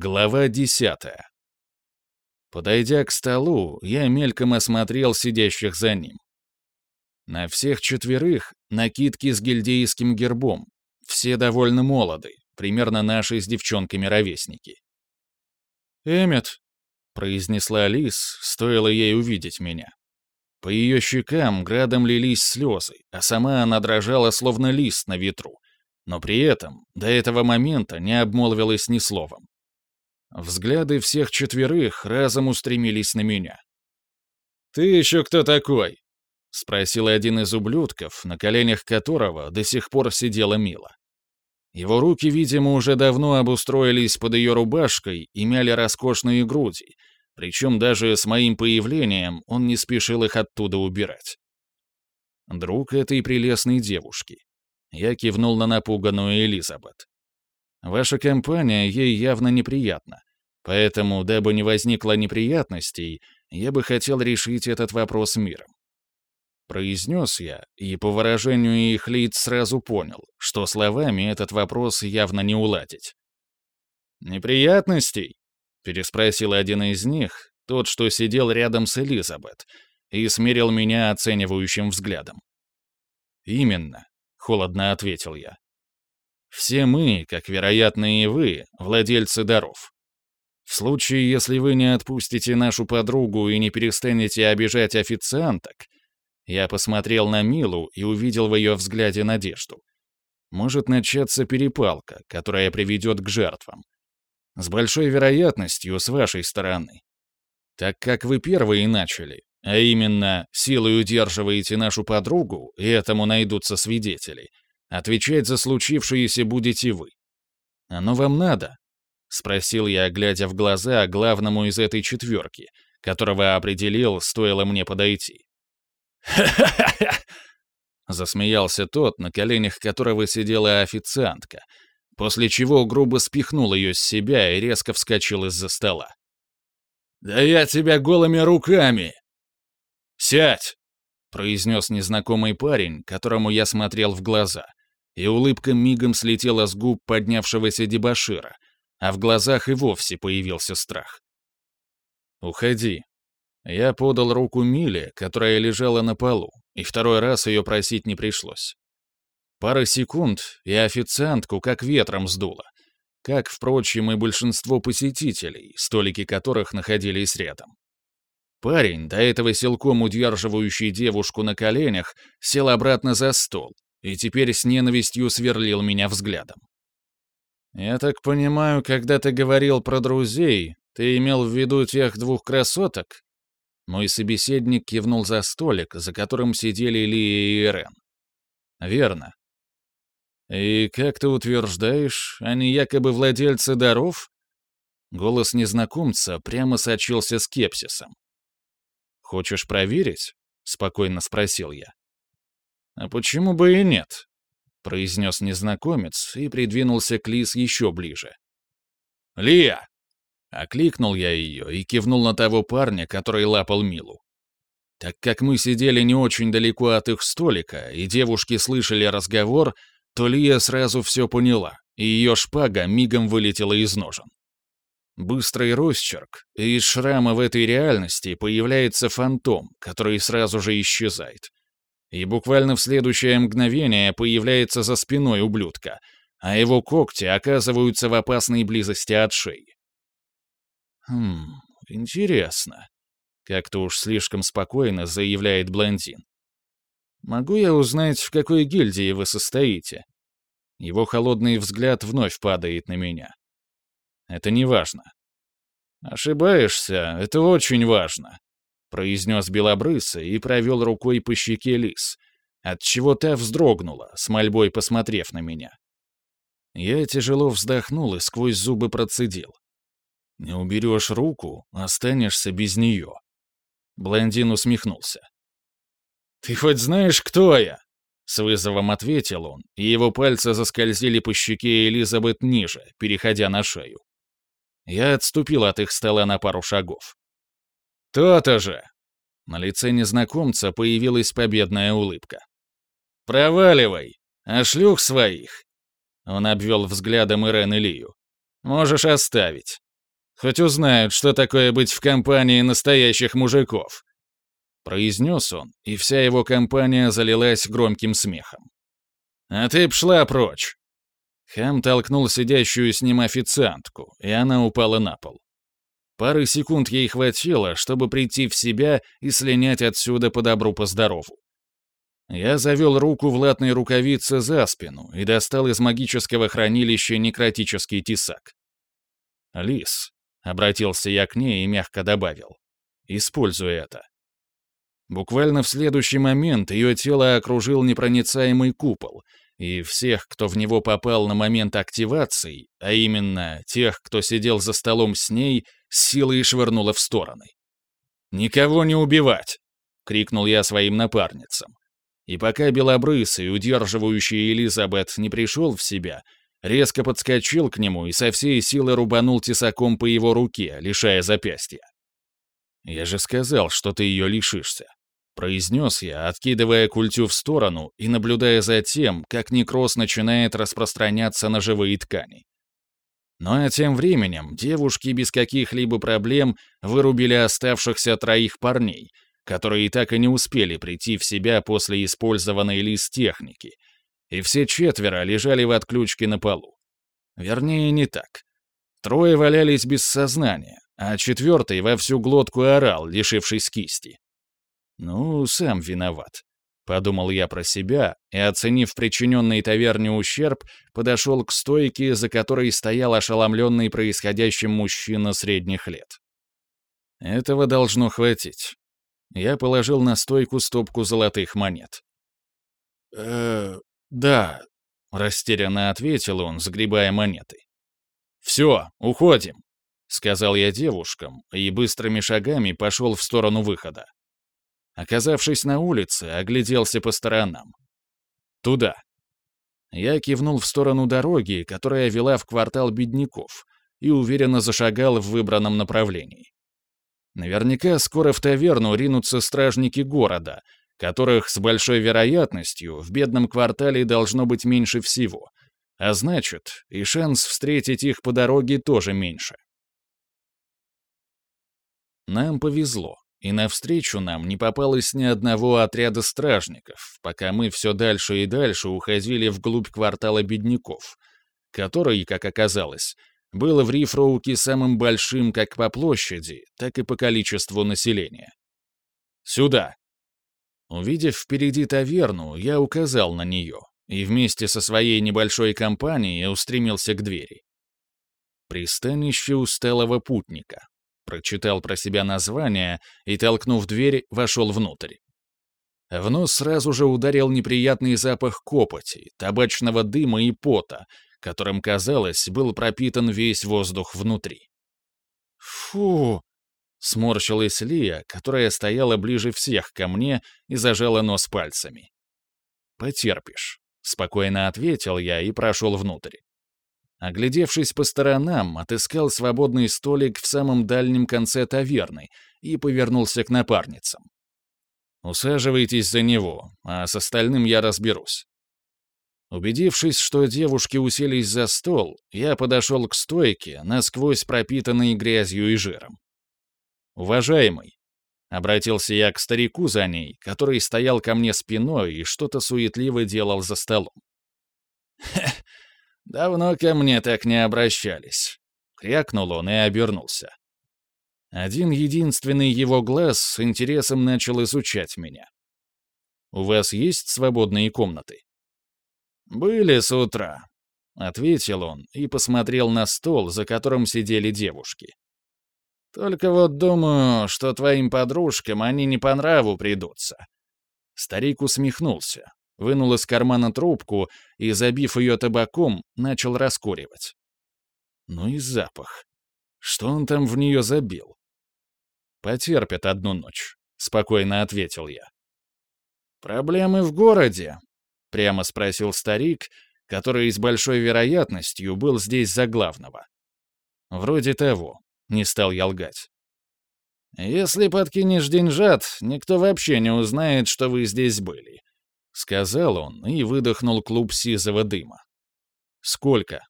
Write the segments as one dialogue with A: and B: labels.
A: Глава десятая. Подойдя к столу, я мельком осмотрел сидящих за ним. На всех четверых накидки с гильдейским гербом. Все довольно молоды, примерно наши с девчонками ровесники. «Эммет», — произнесла Лис, стоило ей увидеть меня. По ее щекам градом лились слезы, а сама она дрожала, словно лист на ветру, но при этом до этого момента не обмолвилась ни словом. Взгляды всех четверых разом устремились на меня. «Ты еще кто такой?» — спросил один из ублюдков, на коленях которого до сих пор сидела Мила. Его руки, видимо, уже давно обустроились под ее рубашкой и мяли роскошные груди, причем даже с моим появлением он не спешил их оттуда убирать. Друг этой прелестной девушки. Я кивнул на напуганную Элизабет. Ваша компания ей явно неприятна. Поэтому, дабы не возникло неприятностей, я бы хотел решить этот вопрос миром. Произнес я, и по выражению их лиц сразу понял, что словами этот вопрос явно не уладить. «Неприятностей?» — переспросил один из них, тот, что сидел рядом с Элизабет, и смерил меня оценивающим взглядом. «Именно», — холодно ответил я. Все мы, как вероятно и вы, владельцы даров. В случае, если вы не отпустите нашу подругу и не перестанете обижать официанток, я посмотрел на Милу и увидел в ее взгляде надежду. Может начаться перепалка, которая приведет к жертвам. С большой вероятностью с вашей стороны. Так как вы первые начали, а именно силой удерживаете нашу подругу, и этому найдутся свидетели — Отвечать за случившееся будете вы. Оно вам надо?» — спросил я, глядя в глаза главному из этой четверки, которого определил, стоило мне подойти. «Ха-ха-ха!» — засмеялся тот, на коленях которого сидела официантка, после чего грубо спихнул ее с себя и резко вскочил из-за стола. «Да я тебя голыми руками!» «Сядь!» — произнес незнакомый парень, которому я смотрел в глаза и улыбка мигом слетела с губ поднявшегося дебошира, а в глазах и вовсе появился страх. «Уходи». Я подал руку Миле, которая лежала на полу, и второй раз ее просить не пришлось. Пара секунд, и официантку как ветром сдуло, как, впрочем, и большинство посетителей, столики которых находились рядом. Парень, до этого силком удерживающий девушку на коленях, сел обратно за стол, и теперь с ненавистью сверлил меня взглядом. «Я так понимаю, когда ты говорил про друзей, ты имел в виду тех двух красоток?» Мой собеседник кивнул за столик, за которым сидели Лия и Ирен. «Верно. И как ты утверждаешь, они якобы владельцы даров?» Голос незнакомца прямо сочился скепсисом. «Хочешь проверить?» — спокойно спросил я. «А почему бы и нет?» — произнес незнакомец и придвинулся к Лис еще ближе. «Лия!» — окликнул я ее и кивнул на того парня, который лапал Милу. Так как мы сидели не очень далеко от их столика, и девушки слышали разговор, то Лия сразу все поняла, и ее шпага мигом вылетела из ножен. Быстрый росчерк, и из шрама в этой реальности появляется фантом, который сразу же исчезает и буквально в следующее мгновение появляется за спиной ублюдка, а его когти оказываются в опасной близости от шеи. «Хм, интересно», — как-то уж слишком спокойно заявляет блондин. «Могу я узнать, в какой гильдии вы состоите?» Его холодный взгляд вновь падает на меня. «Это не важно». «Ошибаешься, это очень важно», произнес белобрысый и провел рукой по щеке лис, отчего та вздрогнула, с мольбой посмотрев на меня. Я тяжело вздохнул и сквозь зубы процедил. «Не уберешь руку, останешься без нее». Блондин усмехнулся. «Ты хоть знаешь, кто я?» С вызовом ответил он, и его пальцы заскользили по щеке Элизабет ниже, переходя на шею. Я отступил от их стола на пару шагов. «То-то же!» На лице незнакомца появилась победная улыбка. «Проваливай! А шлюх своих!» Он обвел взглядом Ирен Лию. «Можешь оставить. Хоть узнают, что такое быть в компании настоящих мужиков. Произнес он, и вся его компания залилась громким смехом. «А ты пшла прочь!» Хам толкнул сидящую с ним официантку, и она упала на пол. Пары секунд ей хватило, чтобы прийти в себя и слинять отсюда по добру по здорову. Я завел руку в латной рукавице за спину и достал из магического хранилища некротический тесак. «Лис», — обратился я к ней и мягко добавил, — «используй это». Буквально в следующий момент ее тело окружил непроницаемый купол, и всех, кто в него попал на момент активации, а именно тех, кто сидел за столом с ней, силой швырнуло в стороны. «Никого не убивать!» — крикнул я своим напарницам. И пока Белобрысый, удерживающий Элизабет, не пришел в себя, резко подскочил к нему и со всей силы рубанул тесаком по его руке, лишая запястья. «Я же сказал, что ты ее лишишься», — произнес я, откидывая культю в сторону и наблюдая за тем, как некроз начинает распространяться на живые ткани. Ну а тем временем девушки без каких-либо проблем вырубили оставшихся троих парней — которые так и не успели прийти в себя после использованной лист техники, и все четверо лежали в отключке на полу. Вернее, не так. Трое валялись без сознания, а четвертый во всю глотку орал, лишившись кисти. «Ну, сам виноват», — подумал я про себя и, оценив причиненный таверне ущерб, подошел к стойке, за которой стоял ошеломленный происходящим мужчина средних лет. Этого должно хватить. Я положил на стойку стопку золотых монет. «Э, да», — растерянно ответил он, сгребая монеты. «Все, уходим», — сказал я девушкам и быстрыми шагами пошел в сторону выхода. Оказавшись на улице, огляделся по сторонам. «Туда». Я кивнул в сторону дороги, которая вела в квартал бедняков, и уверенно зашагал в выбранном направлении. Наверняка скоро в таверну ринутся стражники города, которых с большой вероятностью в бедном квартале должно быть меньше всего, а значит, и шанс встретить их по дороге тоже меньше. Нам повезло, и навстречу нам не попалось ни одного отряда стражников, пока мы все дальше и дальше уходили вглубь квартала бедняков, который, как оказалось, было в Рифроуке самым большим как по площади, так и по количеству населения. «Сюда!» Увидев впереди таверну, я указал на нее и вместе со своей небольшой компанией устремился к двери. «Пристанище усталого путника», прочитал про себя название и, толкнув дверь, вошел внутрь. В нос сразу же ударил неприятный запах копоти, табачного дыма и пота, которым, казалось, был пропитан весь воздух внутри. «Фу!» — сморщилась Лия, которая стояла ближе всех ко мне и зажала нос пальцами. «Потерпишь», — спокойно ответил я и прошел внутрь. Оглядевшись по сторонам, отыскал свободный столик в самом дальнем конце таверны и повернулся к напарницам. «Усаживайтесь за него, а с остальным я разберусь». Убедившись, что девушки уселись за стол, я подошел к стойке, насквозь пропитанной грязью и жиром. «Уважаемый», — обратился я к старику за ней, который стоял ко мне спиной и что-то суетливо делал за столом. «Хе, давно ко мне так не обращались», — крякнул он и обернулся. Один единственный его глаз с интересом начал изучать меня. «У вас есть свободные комнаты?» «Были с утра», — ответил он и посмотрел на стол, за которым сидели девушки. «Только вот думаю, что твоим подружкам они не по нраву придутся». Старик усмехнулся, вынул из кармана трубку и, забив ее табаком, начал раскуривать. Ну и запах. Что он там в нее забил? «Потерпят одну ночь», — спокойно ответил я. «Проблемы в городе», — прямо спросил старик, который с большой вероятностью был здесь за главного. «Вроде того», — не стал я лгать. «Если подкинешь деньжат, никто вообще не узнает, что вы здесь были», — сказал он и выдохнул клуб сизого дыма. «Сколько?»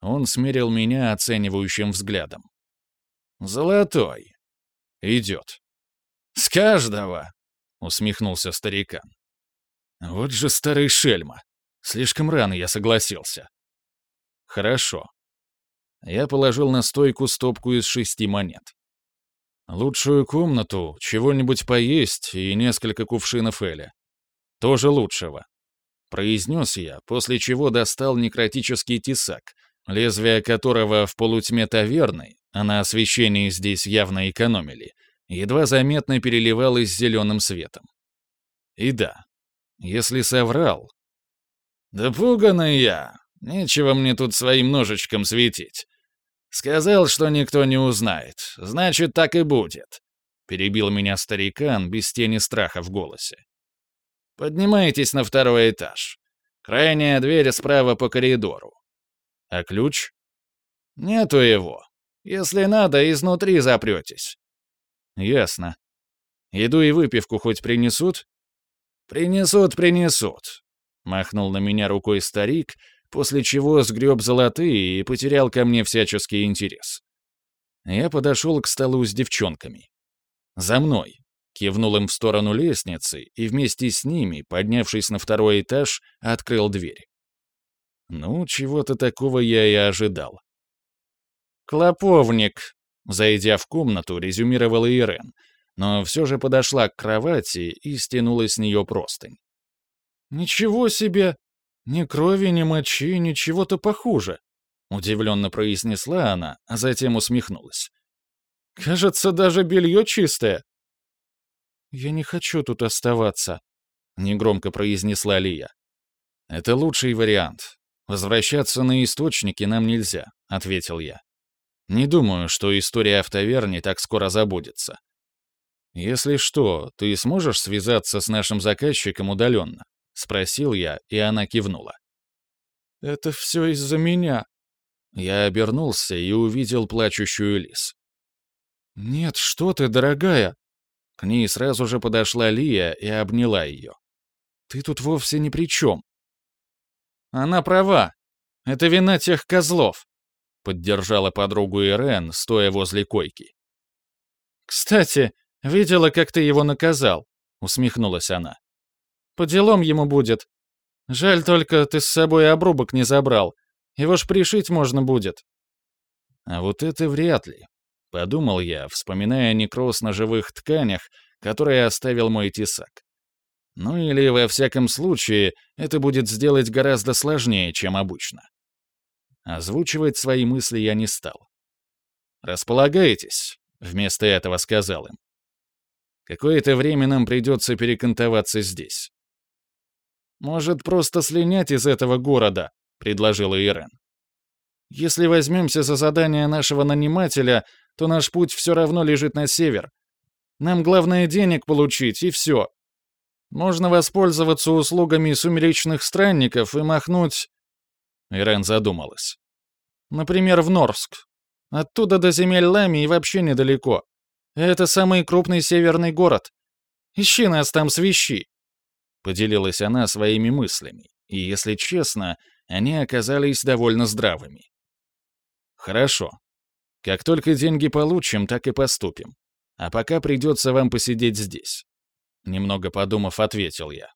A: Он смерил меня оценивающим взглядом. «Золотой». «Идет». «С каждого», — усмехнулся старикан. «Вот же старый шельма. Слишком рано я согласился». «Хорошо». Я положил на стойку стопку из шести монет. Лучшую комнату, чего-нибудь поесть и несколько кувшинов эля. Тоже лучшего. Произнес я, после чего достал некротический тесак, лезвие которого в полутьме таверны, а на освещении здесь явно экономили, едва заметно переливалось зеленым светом. И да, если соврал... «Да я! Нечего мне тут своим ножичком светить. Сказал, что никто не узнает. Значит, так и будет», — перебил меня старикан без тени страха в голосе. «Поднимайтесь на второй этаж. Крайняя дверь справа по коридору. А ключ? Нету его. Если надо, изнутри запретесь. Ясно. Еду и выпивку хоть принесут? Принесут, принесут. Махнул на меня рукой старик, после чего сгреб золотые и потерял ко мне всяческий интерес. Я подошел к столу с девчонками. «За мной!» Кивнул им в сторону лестницы и вместе с ними, поднявшись на второй этаж, открыл дверь. Ну, чего-то такого я и ожидал. «Клоповник», — зайдя в комнату, резюмировала Ирен, но все же подошла к кровати и стянула с нее простынь. «Ничего себе! Ни крови, ни мочи, ничего-то похуже», — удивленно произнесла она, а затем усмехнулась. «Кажется, даже белье чистое». «Я не хочу тут оставаться», — негромко произнесла Лия. «Это лучший вариант. «Возвращаться на источники нам нельзя», — ответил я. «Не думаю, что история в таверне так скоро забудется. Если что, ты сможешь связаться с нашим заказчиком удаленно?» — спросил я, и она кивнула. «Это все из-за меня». Я обернулся и увидел плачущую лис. «Нет, что ты, дорогая!» К ней сразу же подошла Лия и обняла ее. «Ты тут вовсе ни при чем. Она права. Это вина тех козлов», — поддержала подругу Ирен, стоя возле койки. «Кстати, видела, как ты его наказал», — усмехнулась она. «По делам ему будет. Жаль только, ты с собой обрубок не забрал. Его ж пришить можно будет». «А вот это вряд ли», — подумал я, вспоминая некроз на живых тканях, который оставил мой тесак. Ну или, во всяком случае, это будет сделать гораздо сложнее, чем обычно. Озвучивать свои мысли я не стал. «Располагайтесь», — вместо этого сказал им. «Какое-то время нам придется перекантоваться здесь». «Может, просто слинять из этого города», — предложила Ирен. «Если возьмемся за задание нашего нанимателя, то наш путь все равно лежит на север. Нам главное денег получить, и все. Можно воспользоваться услугами сумеречных странников и махнуть...» Ирен задумалась. «Например, в Норск. Оттуда до земель Лами и вообще недалеко. Это самый крупный северный город. Ищи нас там свищи!» Поделилась она своими мыслями, и, если честно, они оказались довольно здравыми. «Хорошо. Как только деньги получим, так и поступим. А пока придется вам посидеть здесь. Немного подумав, ответил я.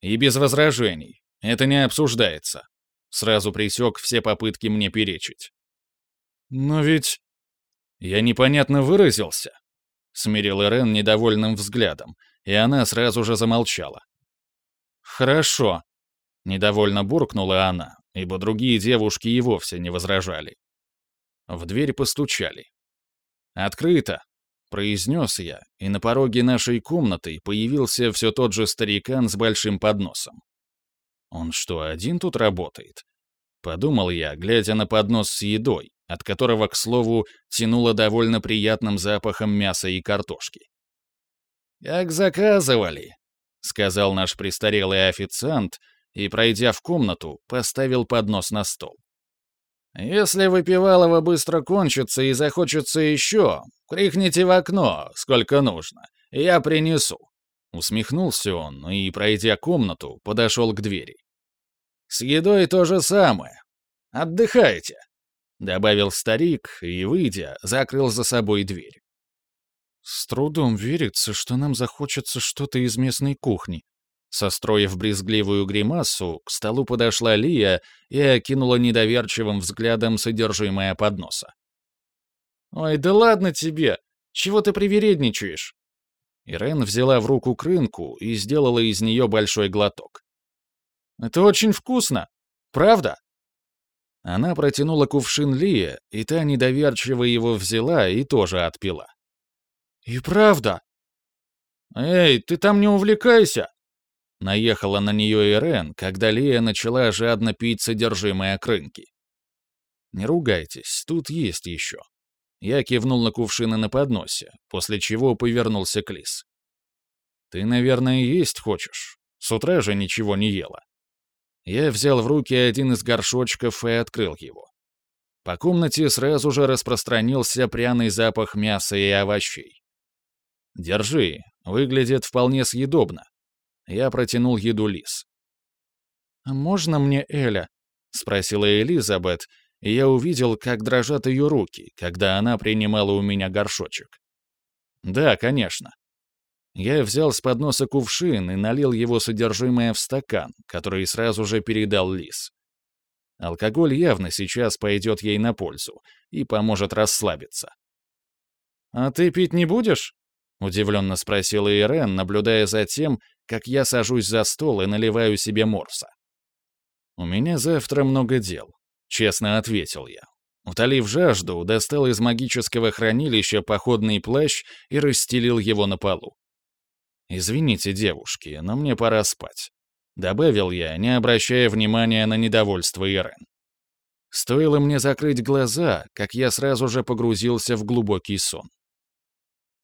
A: И без возражений. Это не обсуждается. Сразу пресек все попытки мне перечить. Но ведь... Я непонятно выразился. Смирил Ирен недовольным взглядом, и она сразу же замолчала. «Хорошо», — недовольно буркнула она, ибо другие девушки и вовсе не возражали. В дверь постучали. «Открыто», — произнес я, и на пороге нашей комнаты появился все тот же старикан с большим подносом. «Он что, один тут работает?» Подумал я, глядя на поднос с едой, от которого, к слову, тянуло довольно приятным запахом мяса и картошки. «Как заказывали», — сказал наш престарелый официант и, пройдя в комнату, поставил поднос на стол. Если выпивалово быстро кончится и захочется еще, крикните в окно, сколько нужно, я принесу». Усмехнулся он и, пройдя комнату, подошел к двери. «С едой то же самое. Отдыхайте. — добавил старик и, выйдя, закрыл за собой дверь.
B: «С трудом верится, что нам захочется что-то из местной кухни».
A: Состроив брезгливую гримасу, к столу подошла Лия и окинула недоверчивым взглядом содержимое подноса.
B: «Ой, да ладно тебе! Чего ты привередничаешь?»
A: Ирен взяла в руку крынку и сделала из нее большой глоток.
B: «Это очень вкусно! Правда?»
A: Она протянула кувшин Лия, и та недоверчиво его взяла и тоже отпила.
B: «И правда?» «Эй, ты там не увлекайся!»
A: Наехала на нее Ирен, когда Лия начала жадно пить содержимое крынки. «Не ругайтесь, тут есть еще». Я кивнул на кувшины на подносе, после чего повернулся к Лис. «Ты, наверное, есть хочешь? С утра же ничего не ела». Я взял в руки один из горшочков и открыл его. По комнате сразу же распространился пряный запах мяса и овощей. «Держи, выглядит вполне съедобно». Я протянул еду Лис.
B: «А можно мне Эля?» — спросила Элизабет, и я увидел, как дрожат ее руки, когда она принимала у меня горшочек.
A: «Да, конечно». Я взял с подноса кувшин и налил его содержимое в стакан, который сразу же передал Лис. Алкоголь явно сейчас пойдет ей на пользу и поможет расслабиться.
B: «А ты пить не будешь?»
A: — удивленно спросила Ирен, наблюдая за тем, как я сажусь за стол и наливаю себе морса. «У меня завтра много дел», — честно ответил я. Утолив жажду, достал из магического хранилища походный плащ и расстелил его на полу. «Извините, девушки, но мне пора спать», — добавил я, не обращая внимания на недовольство Ирен. Стоило мне закрыть глаза, как я сразу же погрузился в глубокий сон.